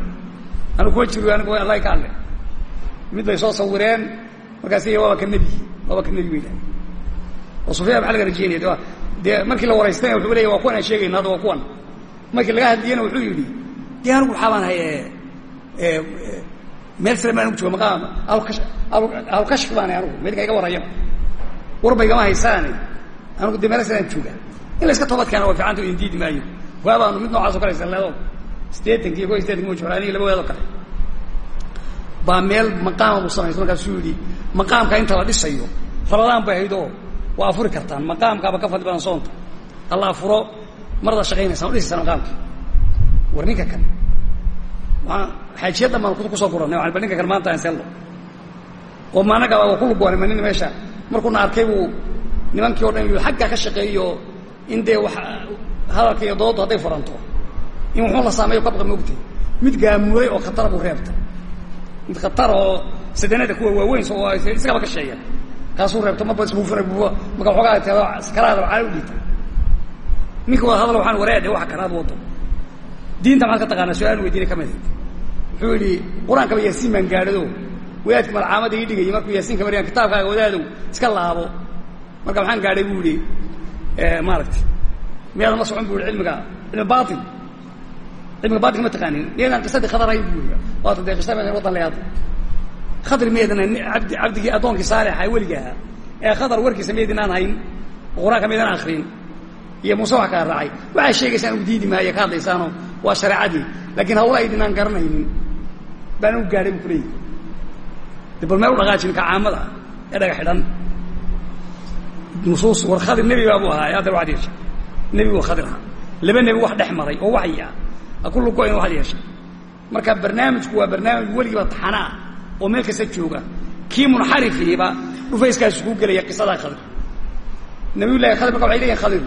anu kuma jiro anigu allahi ka hadle mid bay soo sawireen markaas waaba ka nebi waaba nebi bay dhahay oo sufyaan maxaa laga rajaynaya dee markii la waraystayna wuxuu leeya waa kuwan aan sheegayna hadda waa kuwan. Markii laga hadliyena wuxuu yidhi dee anigu waxaa baan hay meel sare baan anigu jooga maqaam alkashf baan hay anigu meelka iga warayaba warba igama haysaane anigu dee meel sare aan jooga in la iska toobad keena waa fiicanta idin diidi maayo. Waabaanu mid noocaas o kale salleedo siddeetanki iyo ko sideetanki ma jooga aniga laba weedoo kale baa meel maqaama buu samaysa markaasuu yidhi maqaamka inta la dhisayo rabadaan bay ahayd oo waa afuri kartaan maqaamkaaba ka fadli badan soonta alla afuro marada shaqaynaysaan o dhisaysaan maqaamka war ninka kan waa xaajiyaddan baan ku soo gurannay waan bal ninka kan maanta aan oo maanaga waa ku lugoonay ma meesha markuuna arkay buu nimankii o dhan yu xagga ka shaqeeyo in dee wax hadalka iyo dooddu hadday furanto in wuxuu la saameeyo kabqa moogtay mid gaamuuray oo khatara buu reebta mid khatar oo sadanada kuwa waaweyn soo isagaba ka sheeya kaasuu reebto marba isbuufina buuba marka waxoogaa teedo sakaraada waxaa u dhiita ninka wada hadal waxaan wareede waxa kanaad wado. Diinta maxaad ka taqaanaa su'aal weydiinay ka mid wuxuu yidhi qur'aankaba yaasiin baan gaadhado wadaadka malcaamada ii dhigayay markuu yaasiinka mariyaan kitaabkaaga wadaadow iska laabo. Marka maxaan gaadhay buu yihi maaragtay miyaadan la socon? bu yihi cilmiga cilmi baatil cilmiga baatilka ma taqaanin miyadaan qisadii khadar ahayn bu waata dee qisa wadan layaada khadr miyadana abdi cabdigii addoonkii saalixa weliga ahaa ee khadar warkiisa miyaydinaan hayn qur'aanka miyaydaan akrin iyo muuse wax kaa raacay. Waxaa sheegaysaan ugu diidi maayo ka hadlaysaanoo waa shareecadii. Laakiin hawla aydinaan garanaynin. Baan u gaadhay bu kuleeyahy de bal meel u dhaqaajin ka caamada ee dhaga xidhan. Nusuus war khadir nebi baabu ahaa hadda waxad yeeshay. Nebigu khadir ahaa. Laba ha ku lugo in waxad yeeshay marka barnaamijku waa barnaamij weligiiba taxana ah oo meel kasta jooga. Kii munxarifiiba dhufayskaasu kuu gelaya qisadaa khadir nabiy llahi khadir marka waxay leeyihiin khadir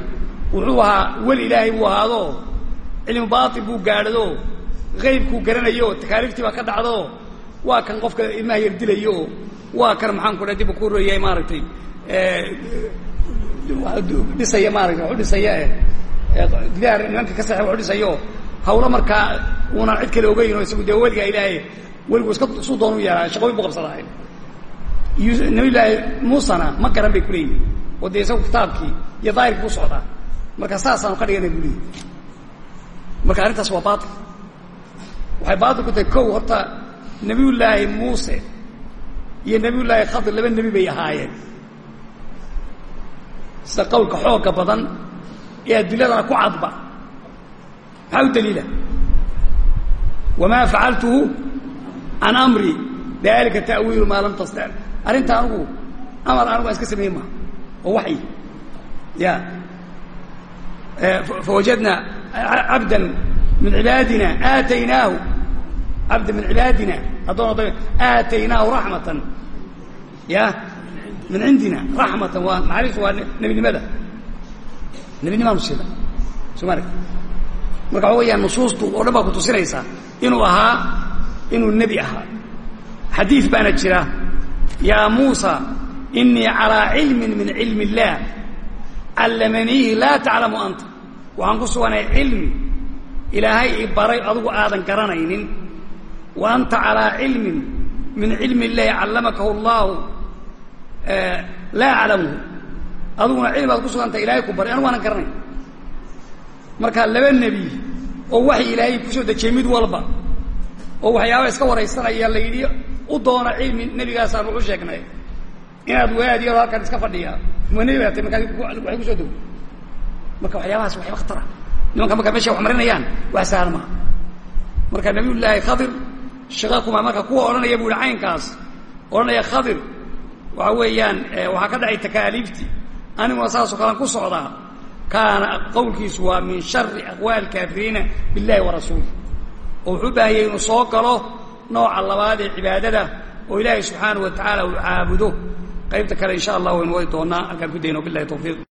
wuxuu ahaa weli ilaahay buu ahaadoo cilmi baatil buu gaadhado haybkuu garanayo takaaliiftii baa ka dhacdo waa kan qofka ilmaha yar dilayo waa kan maxaan ku dha dib ku royahay maaragtay dhisaya maarata waxu dhisaya gidaar nimanka ka saxe waxu dhisayo hawlo markaa uunaan cid kale ogeyn oo isagu dee weligaa ilaahay weligu iska suu doon u yeelaa shaqooyin bu qabsadaaye nabiy llaahi muusana ma garan bay kuleeyihin oo dee isagu kitaabkii iyo daahirkii ku socdaa. Marka saasaanu ka dhigana bu leeyihi marka arrintaas waa baatil. Waxay baatil ku tahay kow horta nebiyullaahi muuse iyo nebiyullaahi khadir laba nebi bay ahaayeen. Sida qawlka xoogga badan ee adiladana ku cadba maxaa u daliila wamaa facaltuhu can amri dalika ta'wiilu maa lam tastic arrinta anugu amar anugu aan iska samayn maa oo waxyi ya fawajadna cabda min cibaadina aataynaahu cabda min cibaadina addoon addo aataynaahu raxmatan ya min cindina raxmatan waa maxariisu waa nebinimada nebinimaanu siida soo ma aragti marka waxa weyaan nusuustu oo dhan baa ku tusinaysaa inuu ahaa inuu nebi ahaa xadiid baana jira yaa muusa inii calىa cilmin min cilmi اllah callamaniihi laa taclamu anta waxaan ku suganay cilmi ilaahay i baray adugu aadan garanaynin wa anta calىa cilmin min cilmi اllahi callamakahu اllahu laa aclamuhu aduguna cilmi baad ku sugantay ilahay ku baray anigu aanan garanayn marka laba nebi oo waxay ilaahay ku soo dejiyey mid walba oo waxyaaba iska waraysanaya la yidhi u doona cilmi nebigaasaan wuxu sheegnay. Inaad wadaad yaro halkan iska fadhiya. Ma nebi baatay markaas waxay ku soo dego marka waxyaabahaas waxyaba khatara nimanka marka meesha wax marinayaan wax sahal maha marka nabiyullaahi khadir shaqa kuma marka kuwa odhanaya bu yihi caynkaas odhanaya khadir waxa weeyaan waxaa ka dhacay takaaliiftii. Aniguna saasoo kalean ku socdaa kaana qowlkiisu waa min shari aqwaali kaafiriina biاllahi wa rasuulih oo wuxuu baahiyey inuu soo galo nooca labaad ee cibaadada oo ilaahay subxaanaه wa tacaala uu caabudo. Qaybta kale in sha allah waynu wadi doonaa halkaan ku dayno. Bilahi tawfiiq